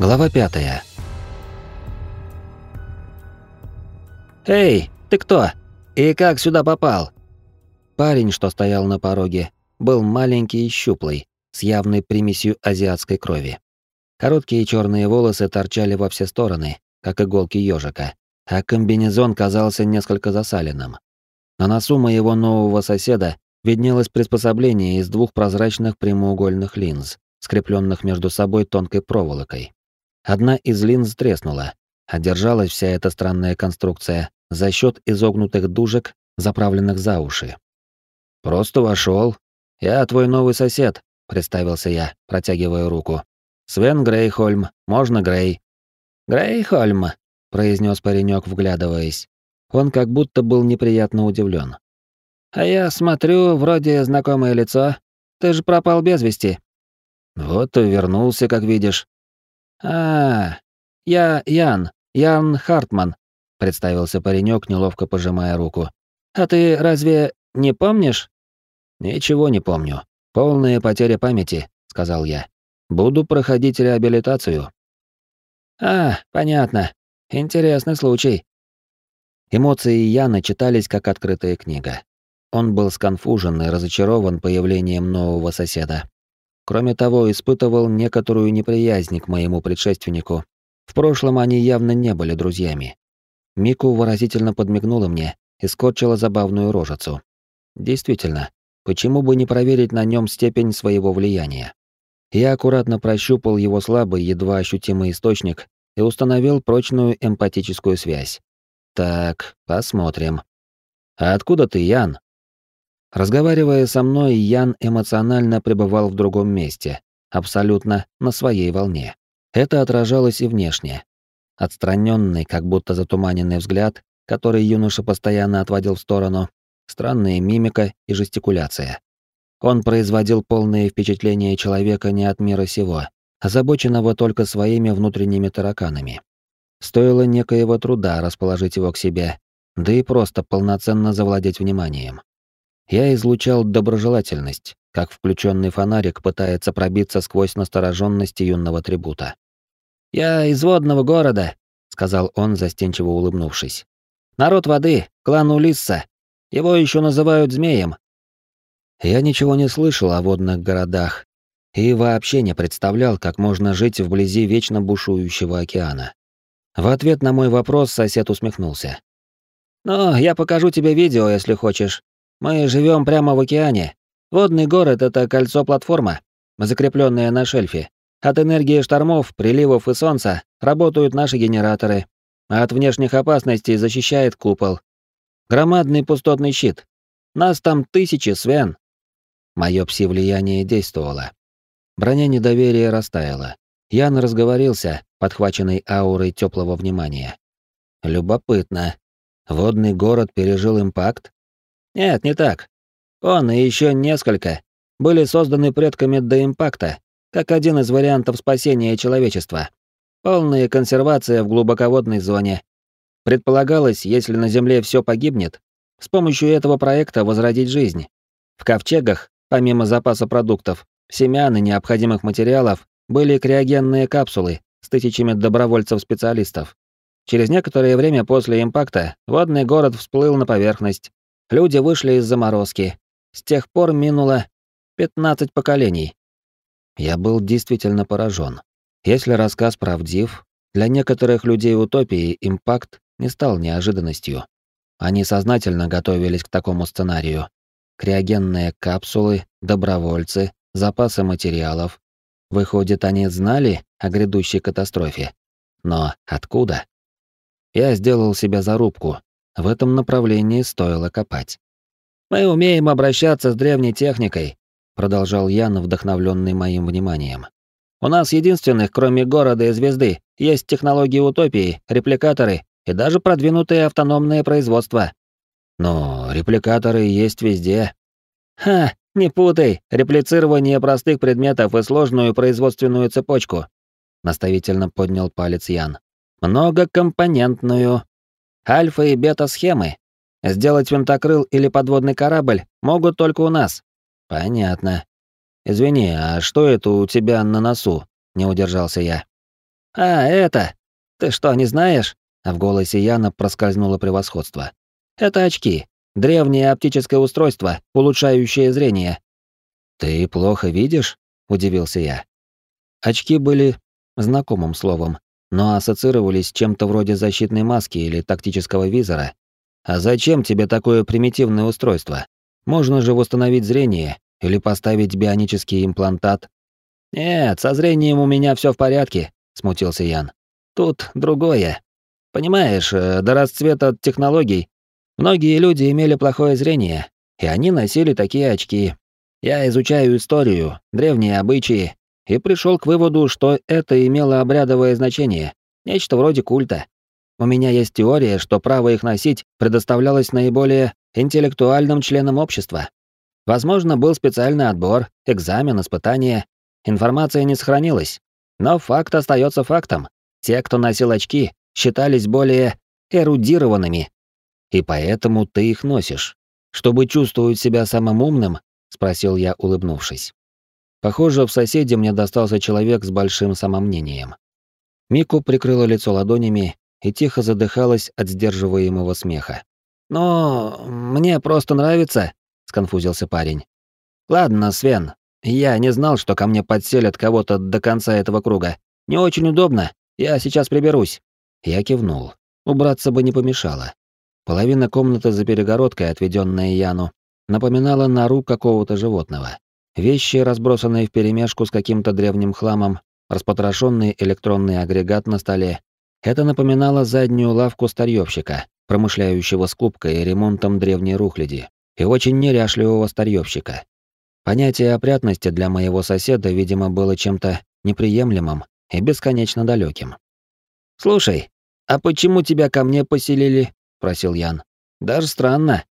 Глава пятая. «Эй, ты кто? И как сюда попал?» Парень, что стоял на пороге, был маленький и щуплый, с явной примесью азиатской крови. Короткие черные волосы торчали во все стороны, как иголки ежика, а комбинезон казался несколько засаленным. На носу моего нового соседа виднелось приспособление из двух прозрачных прямоугольных линз, скрепленных между собой тонкой проволокой. Одна из линз треснула, а держалась вся эта странная конструкция за счет изогнутых дужек, заправленных за уши. «Просто вошел. Я твой новый сосед», — представился я, протягивая руку. «Свен Грейхольм, можно Грей?» «Грейхольм», — произнес паренек, вглядываясь. Он как будто был неприятно удивлен. «А я смотрю, вроде знакомое лицо. Ты же пропал без вести». «Вот и вернулся, как видишь. А, я Ян, Ян Хартман, представился паренек, неловко пожимая руку. А ты разве не помнишь? Ничего не помню. Полная потеря памяти, сказал я. Буду проходить реабилитацию. А, понятно. Интересный случай. Эмоции Яна читались как открытая книга. Он был сконфужен и разочарован появлением нового соседа. Кроме того, испытывал некоторую неприязнь к моему предшественнику. В прошлом они явно не были друзьями. Мику выразительно подмигнула мне и скорчила забавную рожицу. Действительно, почему бы не проверить на нем степень своего влияния? Я аккуратно прощупал его слабый, едва ощутимый источник и установил прочную эмпатическую связь. Так, посмотрим. А откуда ты, Ян? Разговаривая со мной, Ян эмоционально пребывал в другом месте, абсолютно на своей волне. Это отражалось и внешне. Отстраненный, как будто затуманенный взгляд, который юноша постоянно отводил в сторону, странная мимика и жестикуляция. Он производил полное впечатление человека не от мира сего, озабоченного только своими внутренними тараканами. Стоило некоего труда расположить его к себе, да и просто полноценно завладеть вниманием. Я излучал доброжелательность, как включенный фонарик пытается пробиться сквозь настороженность юного трибута. «Я из водного города», — сказал он, застенчиво улыбнувшись. «Народ воды, клан Улисса. Его еще называют змеем». Я ничего не слышал о водных городах и вообще не представлял, как можно жить вблизи вечно бушующего океана. В ответ на мой вопрос сосед усмехнулся. «Ну, я покажу тебе видео, если хочешь. Мы живем прямо в океане. Водный город — это кольцо-платформа, закрепленное на шельфе. От энергии штормов, приливов и солнца работают наши генераторы, а от внешних опасностей защищает купол. Громадный пустотный щит. Нас там тысячи, Свен. Моё пси-влияние действовало. Броня недоверия растаяла. Ян разговорился, подхваченный аурой теплого внимания. Любопытно. Водный город пережил импакт? Нет, не так. Он и еще несколько были созданы предками до импакта, как один из вариантов спасения человечества. Полная консервация в глубоководной зоне. Предполагалось, если на Земле все погибнет, с помощью этого проекта возродить жизнь. В ковчегах, помимо запаса продуктов, семян и необходимых материалов, были криогенные капсулы с тысячами добровольцев-специалистов. Через некоторое время после импакта водный город всплыл на поверхность, Люди вышли из заморозки. С тех пор минуло 15 поколений. Я был действительно поражен. Если рассказ правдив, для некоторых людей утопии импакт не стал неожиданностью. Они сознательно готовились к такому сценарию. Криогенные капсулы, добровольцы, запасы материалов. Выходит, они знали о грядущей катастрофе. Но откуда? Я сделал себе зарубку в этом направлении стоило копать. «Мы умеем обращаться с древней техникой», — продолжал Ян, вдохновленный моим вниманием. «У нас единственных, кроме города и звезды, есть технологии утопии, репликаторы и даже продвинутые автономные производства». «Но репликаторы есть везде». «Ха, не путай реплицирование простых предметов и сложную производственную цепочку», — наставительно поднял палец Ян. «Многокомпонентную, Альфа и бета-схемы. Сделать винтокрыл или подводный корабль могут только у нас. Понятно. Извини, а что это у тебя на носу? Не удержался я. А, это! Ты что, не знаешь? А в голосе Яна проскользнуло превосходство. Это очки. Древнее оптическое устройство, улучшающее зрение. Ты плохо видишь? удивился я. Очки были знакомым словом, но ассоциировались с чем-то вроде защитной маски или тактического визора. А зачем тебе такое примитивное устройство? Можно же восстановить зрение или поставить бионический имплантат. Нет, со зрением у меня все в порядке, смутился Ян. Тут другое. Понимаешь, э, до расцвета технологий многие люди имели плохое зрение, и они носили такие очки. Я изучаю историю, древние обычаи, и пришел к выводу, что это имело обрядовое значение, нечто вроде культа. У меня есть теория, что право их носить предоставлялось наиболее интеллектуальным членам общества. Возможно, был специальный отбор, экзамен, испытание. Информация не сохранилась. Но факт остается фактом. Те, кто носил очки, считались более эрудированными. И поэтому ты их носишь. Чтобы чувствовать себя самым умным, спросил я, улыбнувшись. Похоже, в соседе мне достался человек с большим самомнением. Мику прикрыла лицо ладонями и тихо задыхалась от сдерживаемого смеха. «Но мне просто нравится», — сконфузился парень. «Ладно, Свен, я не знал, что ко мне подселят кого-то до конца этого круга. Не очень удобно, я сейчас приберусь». Я кивнул. Убраться бы не помешало. Половина комнаты за перегородкой, отведенная Яну, напоминала нору какого-то животного. Вещи, разбросанные вперемешку с каким-то древним хламом, распотрошенный электронный агрегат на столе. Это напоминало заднюю лавку старьёвщика, промышляющего скупкой и ремонтом древней рухляди, и очень неряшливого старьёвщика. Понятие опрятности для моего соседа, видимо, было чем-то неприемлемым и бесконечно далеким. «Слушай, а почему тебя ко мне поселили?» — просил Ян. «Даже странно».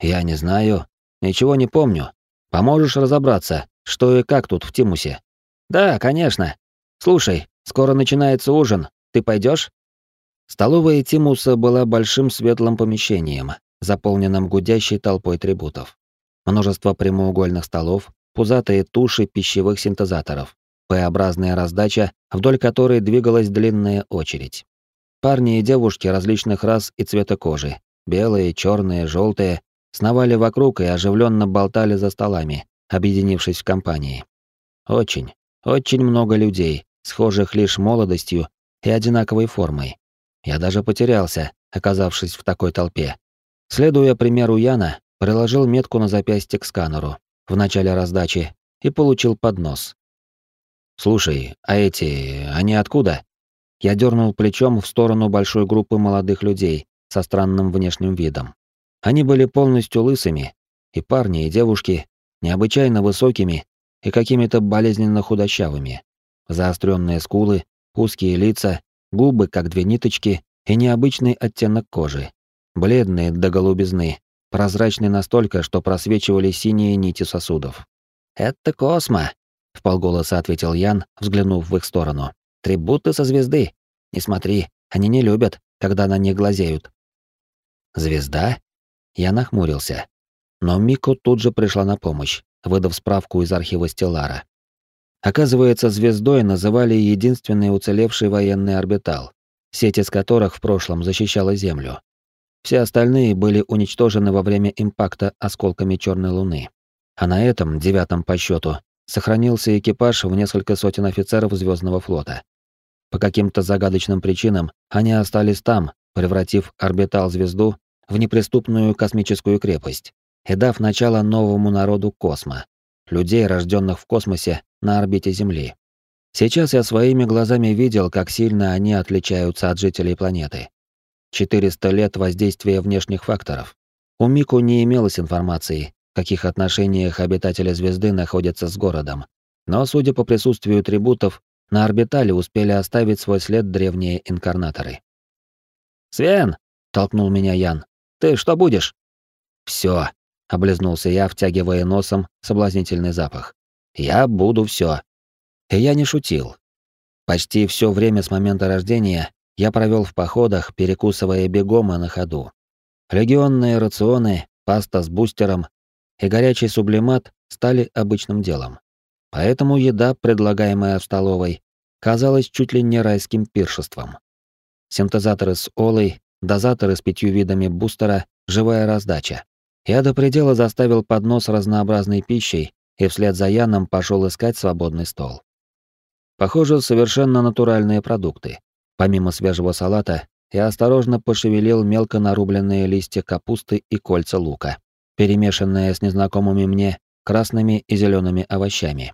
«Я не знаю. Ничего не помню. Поможешь разобраться, что и как тут в Тимусе? Да, конечно. Слушай, скоро начинается ужин. Ты пойдешь? Столовая Тимуса была большим светлым помещением, заполненным гудящей толпой трибутов. Множество прямоугольных столов, пузатые туши пищевых синтезаторов, П-образная раздача, вдоль которой двигалась длинная очередь. Парни и девушки различных рас и цвета кожи, белые, черные, желтые, сновали вокруг и оживленно болтали за столами, объединившись в компании. Очень, очень много людей, схожих лишь молодостью и одинаковой формой. Я даже потерялся, оказавшись в такой толпе. Следуя примеру Яна, приложил метку на запястье к сканеру в начале раздачи и получил поднос. «Слушай, а эти... они откуда?» Я дернул плечом в сторону большой группы молодых людей со странным внешним видом. Они были полностью лысыми, и парни, и девушки, необычайно высокими и какими-то болезненно худощавыми. Заостренные скулы, узкие лица, губы как две ниточки и необычный оттенок кожи. Бледные до голубизны, прозрачные настолько, что просвечивали синие нити сосудов. «Это Космо», — вполголоса ответил Ян, взглянув в их сторону. «Трибуты со звезды. Не смотри, они не любят, когда на них глазеют». «Звезда?» Я нахмурился. Но Мико тут же пришла на помощь, выдав справку из архива Стеллара. Оказывается, звездой называли единственный уцелевший военный орбитал, сеть из которых в прошлом защищала Землю. Все остальные были уничтожены во время импакта осколками Черной Луны. А на этом, девятом по счету, сохранился экипаж в несколько сотен офицеров Звездного флота. По каким-то загадочным причинам они остались там, превратив орбитал-звезду в неприступную космическую крепость и дав начало новому народу космо, людей, рожденных в космосе на орбите Земли. Сейчас я своими глазами видел, как сильно они отличаются от жителей планеты. 400 лет воздействия внешних факторов. У Мику не имелось информации, в каких отношениях обитатели звезды находятся с городом. Но, судя по присутствию трибутов, на орбитале успели оставить свой след древние инкарнаторы. «Свен!» — толкнул меня Ян. Ты что будешь? Все, облизнулся я, втягивая носом соблазнительный запах. Я буду все. И я не шутил. Почти все время с момента рождения я провел в походах, перекусывая бегом и на ходу. Легионные рационы, паста с бустером и горячий сублимат стали обычным делом. Поэтому еда, предлагаемая в столовой, казалось чуть ли не райским пиршеством. Синтезаторы с олой, дозаторы с пятью видами бустера, живая раздача. Я до предела заставил поднос разнообразной пищей и вслед за Яном пошел искать свободный стол. Похоже, совершенно натуральные продукты. Помимо свежего салата, я осторожно пошевелил мелко нарубленные листья капусты и кольца лука, перемешанные с незнакомыми мне красными и зелеными овощами.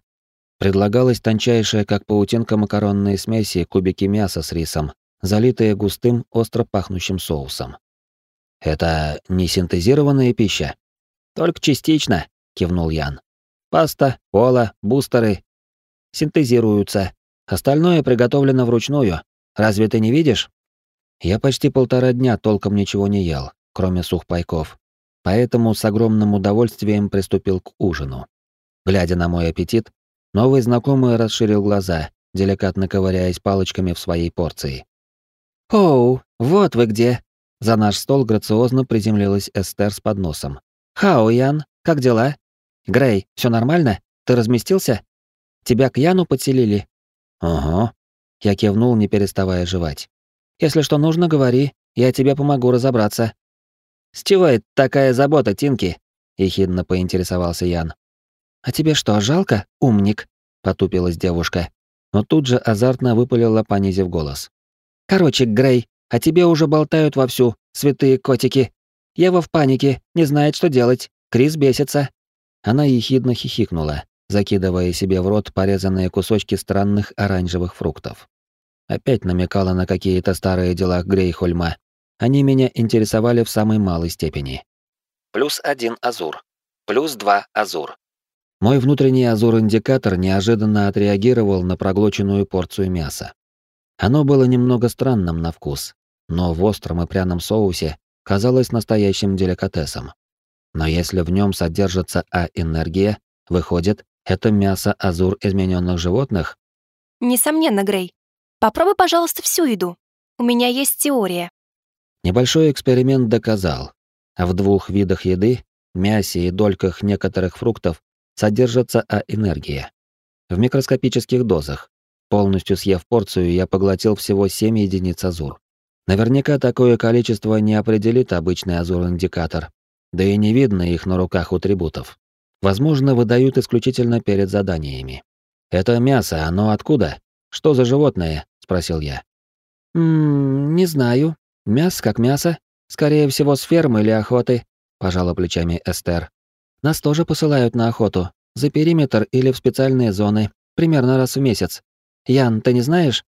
Предлагалось тончайшее, как паутинка макаронной смеси, кубики мяса с рисом, залитые густым, остро пахнущим соусом. «Это не синтезированная пища?» «Только частично», — кивнул Ян. «Паста, кола, бустеры синтезируются. Остальное приготовлено вручную. Разве ты не видишь?» Я почти полтора дня толком ничего не ел, кроме сухпайков. Поэтому с огромным удовольствием приступил к ужину. Глядя на мой аппетит, новый знакомый расширил глаза, деликатно ковыряясь палочками в своей порции. «Оу, вот вы где!» За наш стол грациозно приземлилась Эстер с подносом. «Хао, Ян, как дела? Грей, все нормально? Ты разместился? Тебя к Яну подселили?» «Ага». Я кивнул, не переставая жевать. «Если что нужно, говори, я тебе помогу разобраться». «С чего это такая забота, Тинки?» — ехидно поинтересовался Ян. «А тебе что, жалко, умник?» — потупилась девушка, но тут же азартно выпалила, понизив голос. «Короче, Грей, а тебе уже болтают вовсю, святые котики. Ева в панике, не знает, что делать. Крис бесится». Она ехидно хихикнула, закидывая себе в рот порезанные кусочки странных оранжевых фруктов. Опять намекала на какие-то старые дела Грейхольма. Они меня интересовали в самой малой степени. Плюс один азур. Плюс два азур. Мой внутренний азур-индикатор неожиданно отреагировал на проглоченную порцию мяса. Оно было немного странным на вкус, но в остром и пряном соусе казалось настоящим деликатесом. Но если в нем содержится А-энергия, выходит, это мясо азур измененных животных? Несомненно, Грей. Попробуй, пожалуйста, всю еду. У меня есть теория. Небольшой эксперимент доказал. В двух видах еды, мясе и дольках некоторых фруктов, содержится А-энергия. В микроскопических дозах. Полностью съев порцию, я поглотил всего 7 единиц азур. Наверняка такое количество не определит обычный азур-индикатор, да и не видно их на руках у трибутов. Возможно, выдают исключительно перед заданиями. «Это мясо, оно откуда? Что за животное?» — спросил я. «Ммм, не знаю. Мясо как мясо. Скорее всего, с фермы или охоты», — пожала плечами Эстер. «Нас тоже посылают на охоту. За периметр или в специальные зоны. Примерно раз в месяц. Ян, ты не знаешь?»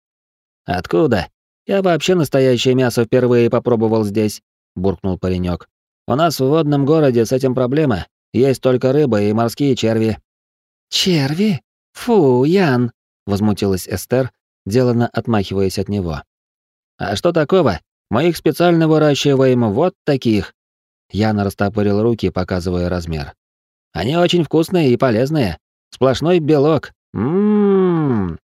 «Откуда? Я вообще настоящее мясо впервые попробовал здесь», — буркнул паренек. «У нас в водном городе с этим проблема. Есть только рыба и морские черви». «Черви? Фу, Ян!» — возмутилась Эстер, делано отмахиваясь от него. «А что такого? Мы их специально выращиваем вот таких». Ян растопырил руки, показывая размер. «Они очень вкусные и полезные. Сплошной белок. Ммм.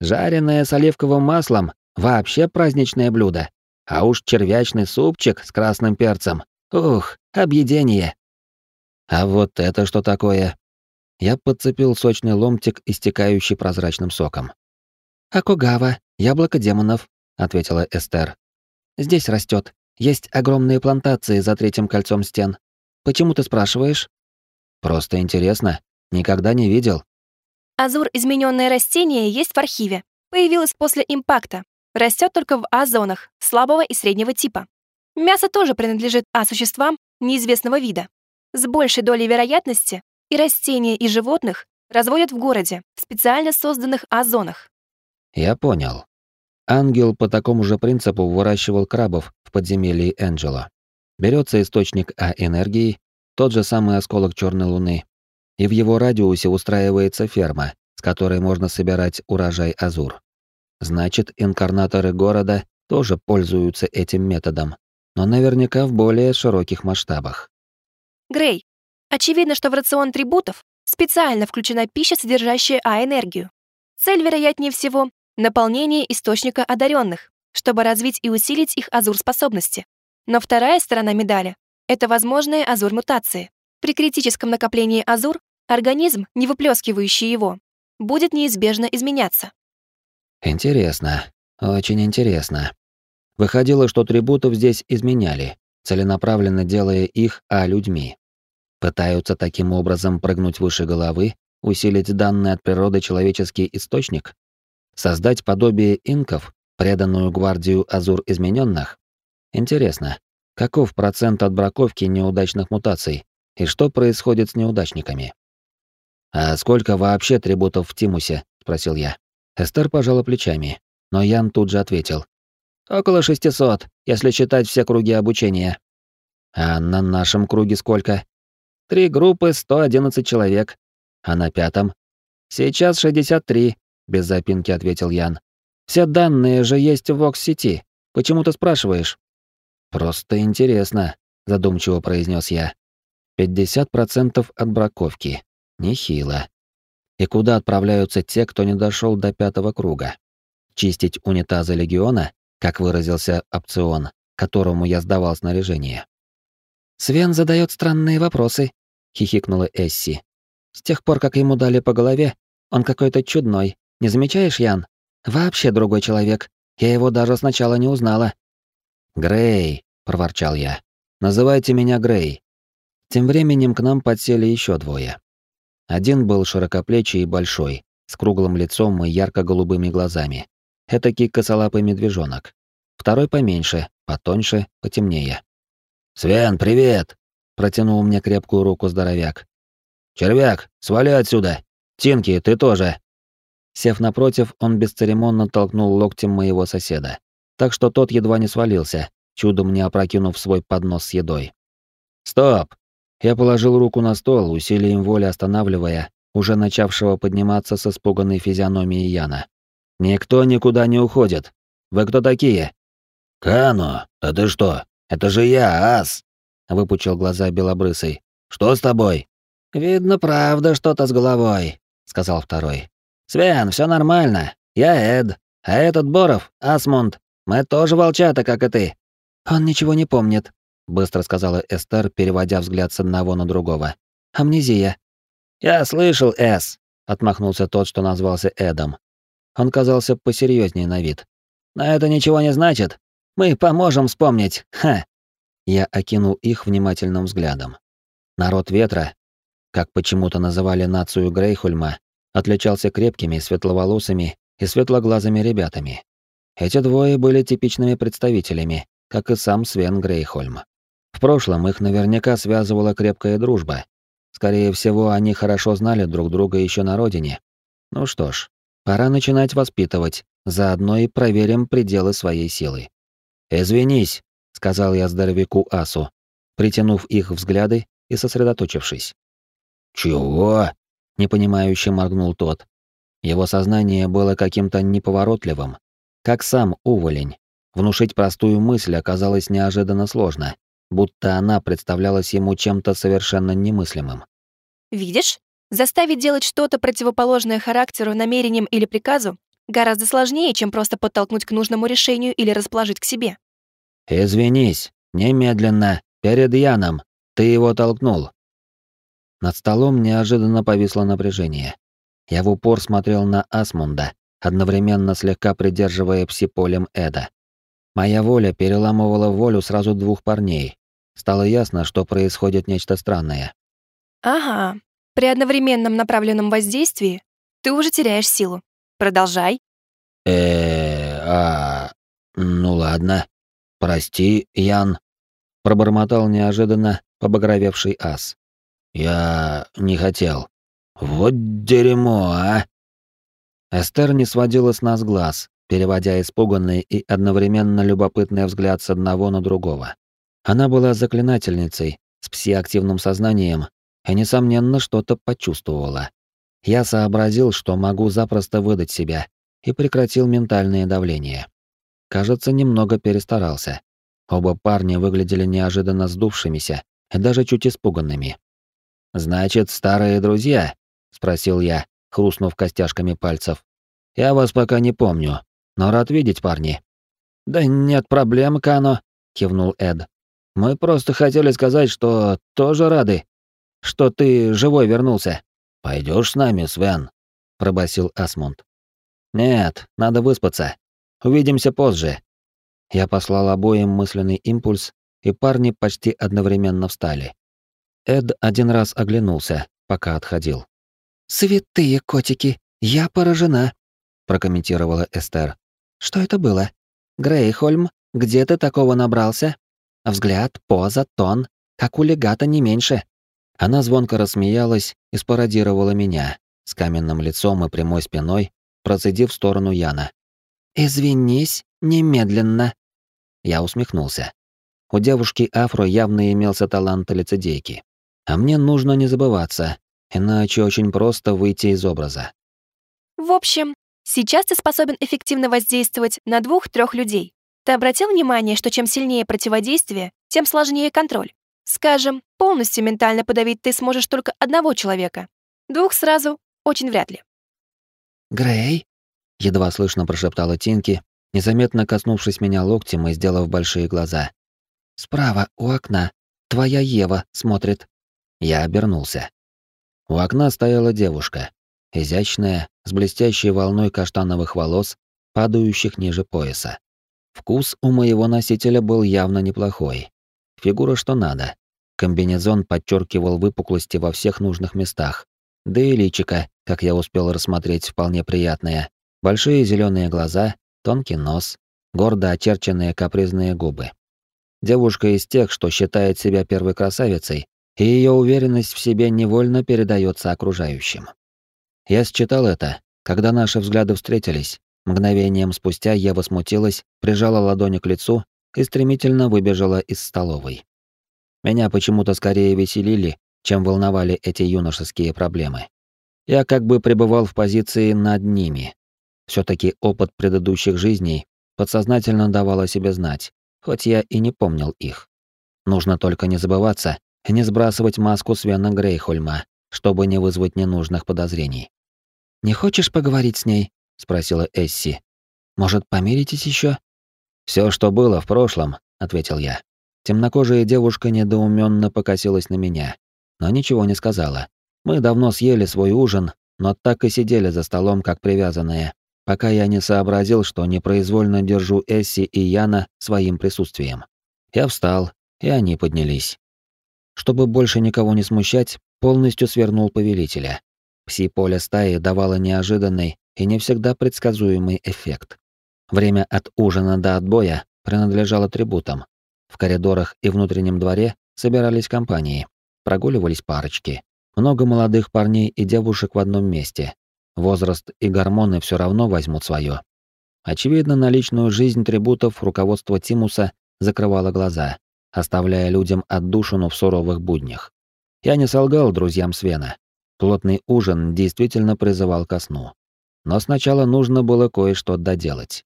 Жареное с оливковым маслом — вообще праздничное блюдо. А уж червячный супчик с красным перцем. Ух, объедение. А вот это что такое? Я подцепил сочный ломтик, истекающий прозрачным соком. Акугава, яблоко демонов, ответила Эстер. Здесь растет. Есть огромные плантации за третьим кольцом стен. Почему ты спрашиваешь? Просто интересно. Никогда не видел. Азур измененное растение есть в архиве. Появилось после импакта. Растет только в А-зонах, слабого и среднего типа. Мясо тоже принадлежит А-существам неизвестного вида. С большей долей вероятности и растения, и животных разводят в городе, в специально созданных озонах. Я понял. Ангел по такому же принципу выращивал крабов в подземелье Энджела. Берется источник А-энергии, тот же самый осколок черной луны, и в его радиусе устраивается ферма, с которой можно собирать урожай Азур. Значит, инкарнаторы города тоже пользуются этим методом, но наверняка в более широких масштабах. Грей, очевидно, что в рацион трибутов специально включена пища, содержащая А-энергию. Цель, вероятнее всего, наполнение источника одаренных, чтобы развить и усилить их азур-способности. Но вторая сторона медали — это возможные азур-мутации. При критическом накоплении азур организм, не выплескивающий его, будет неизбежно изменяться. Интересно, очень интересно. Выходило, что трибутов здесь изменяли, целенаправленно делая их а людьми. Пытаются таким образом прыгнуть выше головы, усилить данный от природы человеческий источник, создать подобие инков, преданную гвардию Азур измененных. Интересно, каков процент отбраковки неудачных мутаций и что происходит с неудачниками? А сколько вообще трибутов в Тимусе? спросил я. Эстер пожала плечами, но Ян тут же ответил: около 600, если считать все круги обучения. А на нашем круге сколько? Три группы, 111 человек. А на пятом? Сейчас 63, без запинки ответил Ян. Все данные же есть в Вокс-сети. Почему ты спрашиваешь? Просто интересно, задумчиво произнес я. 50% отбраковки. Нехило. И куда отправляются те, кто не дошел до пятого круга? Чистить унитазы легиона, как выразился опцион, которому я сдавал снаряжение. Свен задает странные вопросы, хихикнула Эсси. С тех пор, как ему дали по голове, он какой-то чудной. Не замечаешь, Ян? Вообще другой человек. Я его даже сначала не узнала. Грей, проворчал я. Называйте меня Грей. Тем временем к нам подсели еще двое. Один был широкоплечий и большой, с круглым лицом и ярко-голубыми глазами. Этакий косолапый медвежонок. Второй поменьше, потоньше, потемнее. «Свен, привет!» — протянул мне крепкую руку здоровяк. «Червяк, свали отсюда! Тинки, ты тоже!» Сев напротив, он бесцеремонно толкнул локтем моего соседа, так что тот едва не свалился, чудом не опрокинув свой поднос с едой. «Стоп! Я положил руку на стол, усилием воли останавливая уже начавшего подниматься с испуганной физиономией Яна. «Никто никуда не уходит. Вы кто такие?» «Кано, а ты что? Это же я, Ас!» — выпучил глаза белобрысый. «Что с тобой?» «Видно, правда что-то с головой», — сказал второй. «Свен, все нормально. Я Эд. А этот Боров, Асмунд. Мы тоже волчата, как и ты». «Он ничего не помнит», быстро сказала Эстер, переводя взгляд с одного на другого. Амнезия. Я слышал, Эс, отмахнулся тот, что назвался Эдом. Он казался посерьезнее на вид. Но это ничего не значит. Мы поможем вспомнить. Ха. Я окинул их внимательным взглядом. Народ ветра, как почему-то называли нацию Грейхульма, отличался крепкими, светловолосыми и светлоглазыми ребятами. Эти двое были типичными представителями, как и сам Свен Грейхольм. В прошлом их наверняка связывала крепкая дружба. Скорее всего, они хорошо знали друг друга еще на родине. Ну что ж, пора начинать воспитывать, заодно и проверим пределы своей силы. «Извинись», — сказал я здоровяку Асу, притянув их взгляды и сосредоточившись. «Чего?» — непонимающе моргнул тот. Его сознание было каким-то неповоротливым, как сам уволень. Внушить простую мысль оказалось неожиданно сложно, будто она представлялась ему чем-то совершенно немыслимым. «Видишь? Заставить делать что-то противоположное характеру, намерениям или приказу гораздо сложнее, чем просто подтолкнуть к нужному решению или расположить к себе». «Извинись, немедленно, перед Яном. Ты его толкнул». Над столом неожиданно повисло напряжение. Я в упор смотрел на Асмунда, одновременно слегка придерживая псиполем Эда. Моя воля переламывала волю сразу двух парней, стало ясно, что происходит нечто странное. Ага. При одновременном направленном воздействии ты уже теряешь силу. Продолжай. Э, а, ну ладно. Прости, Ян, пробормотал неожиданно побагровевший ас. Я не хотел. Вот дерьмо, а. Эстер не сводила с нас глаз, переводя испуганный и одновременно любопытный взгляд с одного на другого. Она была заклинательницей, с псиактивным сознанием, и, несомненно, что-то почувствовала. Я сообразил, что могу запросто выдать себя, и прекратил ментальное давление. Кажется, немного перестарался. Оба парня выглядели неожиданно сдувшимися и даже чуть испуганными. «Значит, старые друзья?» — спросил я, хрустнув костяшками пальцев. «Я вас пока не помню, но рад видеть, парни». «Да нет проблем, Кано», — кивнул Эд. Мы просто хотели сказать, что тоже рады, что ты живой вернулся. Пойдешь с нами, Свен, пробасил Асмунд. Нет, надо выспаться. Увидимся позже. Я послал обоим мысленный импульс, и парни почти одновременно встали. Эд один раз оглянулся, пока отходил. «Святые котики, я поражена», — прокомментировала Эстер. «Что это было? Грейхольм, где ты такого набрался? Взгляд, поза, тон, как у легата не меньше». Она звонко рассмеялась и спародировала меня, с каменным лицом и прямой спиной, процедив в сторону Яна. «Извинись немедленно». Я усмехнулся. У девушки Афро явно имелся талант лицедейки. А мне нужно не забываться, иначе очень просто выйти из образа. В общем, сейчас ты способен эффективно воздействовать на двух-трех людей. Ты обратил внимание, что чем сильнее противодействие, тем сложнее контроль. Скажем, полностью ментально подавить ты сможешь только одного человека. Двух сразу очень вряд ли. «Грей?» — едва слышно прошептала Тинки, незаметно коснувшись меня локтем и сделав большие глаза. «Справа, у окна. Твоя Ева смотрит». Я обернулся. У окна стояла девушка, изящная, с блестящей волной каштановых волос, падающих ниже пояса. Вкус у моего носителя был явно неплохой. Фигура что надо. Комбинезон подчеркивал выпуклости во всех нужных местах. Да и личико, как я успел рассмотреть, вполне приятное. Большие зеленые глаза, тонкий нос, гордо очерченные капризные губы. Девушка из тех, что считает себя первой красавицей, и ее уверенность в себе невольно передается окружающим. Я считал это, когда наши взгляды встретились. Мгновением спустя Ева смутилась, прижала ладони к лицу и стремительно выбежала из столовой. Меня почему-то скорее веселили, чем волновали эти юношеские проблемы. Я как бы пребывал в позиции над ними. все таки опыт предыдущих жизней подсознательно давал о себе знать, хоть я и не помнил их. Нужно только не забываться и не сбрасывать маску Свена Грейхольма, чтобы не вызвать ненужных подозрений. «Не хочешь поговорить с ней?» — спросила Эсси. «Может, помиритесь еще? Все, что было в прошлом», — ответил я. Темнокожая девушка недоуменно покосилась на меня, но ничего не сказала. Мы давно съели свой ужин, но так и сидели за столом, как привязанные, пока я не сообразил, что непроизвольно держу Эсси и Яна своим присутствием. Я встал, и они поднялись. Чтобы больше никого не смущать, полностью свернул повелителя. Пси-поле стаи давало неожиданный и не всегда предсказуемый эффект. Время от ужина до отбоя принадлежало трибутам. В коридорах и внутреннем дворе собирались компании, прогуливались парочки. Много молодых парней и девушек в одном месте. Возраст и гормоны все равно возьмут свое. Очевидно, на личную жизнь трибутов руководство Тимуса закрывало глаза, оставляя людям отдушину в суровых буднях. Я не солгал друзьям Свена. Плотный ужин действительно призывал ко сну. Но сначала нужно было кое-что доделать.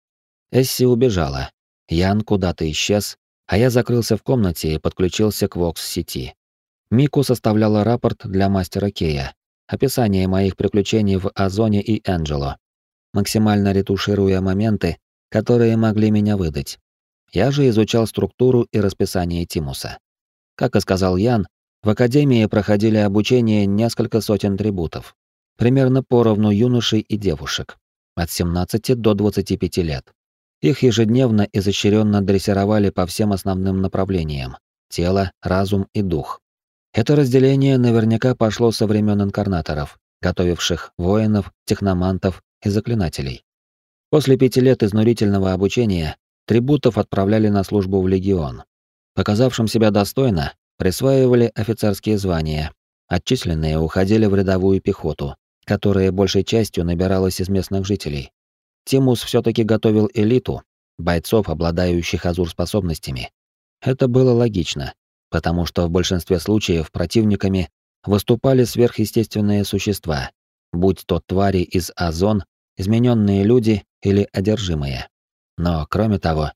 Эсси убежала. Ян куда-то исчез, а я закрылся в комнате и подключился к Вокс-сети. Мику составляла рапорт для мастера Кея, описание моих приключений в Озоне и Энджело, максимально ретушируя моменты, которые могли меня выдать. Я же изучал структуру и расписание Тимуса. Как и сказал Ян, в Академии проходили обучение несколько сотен трибутов, примерно поровну юношей и девушек, от 17 до 25 лет. Их ежедневно изощренно дрессировали по всем основным направлениям — тело, разум и дух. Это разделение наверняка пошло со времен инкарнаторов, готовивших воинов, техномантов и заклинателей. После пяти лет изнурительного обучения трибутов отправляли на службу в легион. Показавшим себя достойно, присваивали офицерские звания, отчисленные уходили в рядовую пехоту, которая большей частью набиралась из местных жителей. Тимус все таки готовил элиту, бойцов, обладающих азур-способностями. Это было логично, потому что в большинстве случаев противниками выступали сверхъестественные существа, будь то твари из озон, измененные люди или одержимые. Но, кроме того,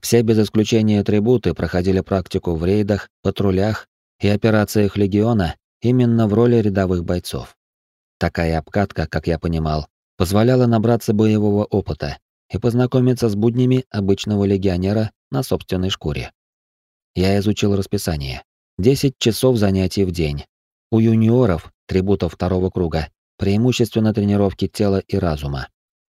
все без исключения атрибуты проходили практику в рейдах, патрулях и операциях легиона именно в роли рядовых бойцов. Такая обкатка, как я понимал, позволяло набраться боевого опыта и познакомиться с буднями обычного легионера на собственной шкуре. Я изучил расписание. 10 часов занятий в день. У юниоров, трибутов второго круга, преимущественно тренировки тела и разума.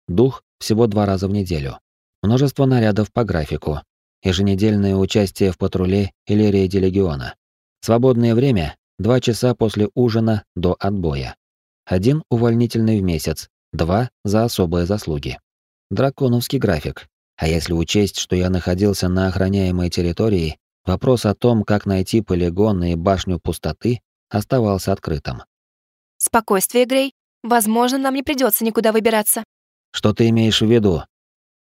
Дух всего два раза в неделю. Множество нарядов по графику. Еженедельное участие в патруле или рейде легиона. Свободное время — два часа после ужина до отбоя. Один увольнительный в месяц, два за особые заслуги. Драконовский график. А если учесть, что я находился на охраняемой территории, вопрос о том, как найти полигон и башню пустоты, оставался открытым. Спокойствие, Грей. Возможно, нам не придется никуда выбираться. Что ты имеешь в виду?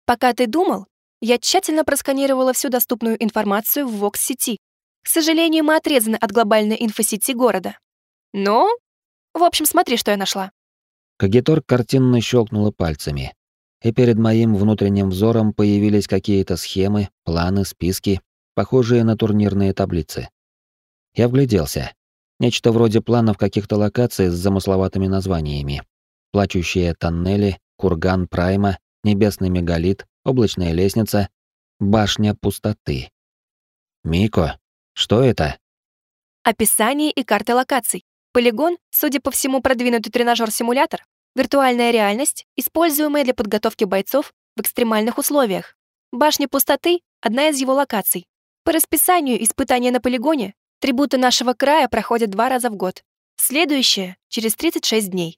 Пока ты думал, я тщательно просканировала всю доступную информацию в Вокс-сети. К сожалению, мы отрезаны от глобальной инфосети города. Но, в общем, смотри, что я нашла. Кагитор картинно щелкнула пальцами, и перед моим внутренним взором появились какие-то схемы, планы, списки, похожие на турнирные таблицы. Я вгляделся. Нечто вроде планов каких-то локаций с замысловатыми названиями. Плачущие тоннели, курган Прайма, небесный мегалит, облачная лестница, башня пустоты. Мико, что это? Описание и карты локаций. Полигон, судя по всему, продвинутый тренажер-симулятор, виртуальная реальность, используемая для подготовки бойцов в экстремальных условиях. Башня пустоты — одна из его локаций. По расписанию испытания на полигоне трибуты нашего края проходят два раза в год. Следующее — через 36 дней.